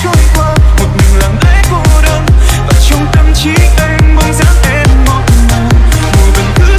曙光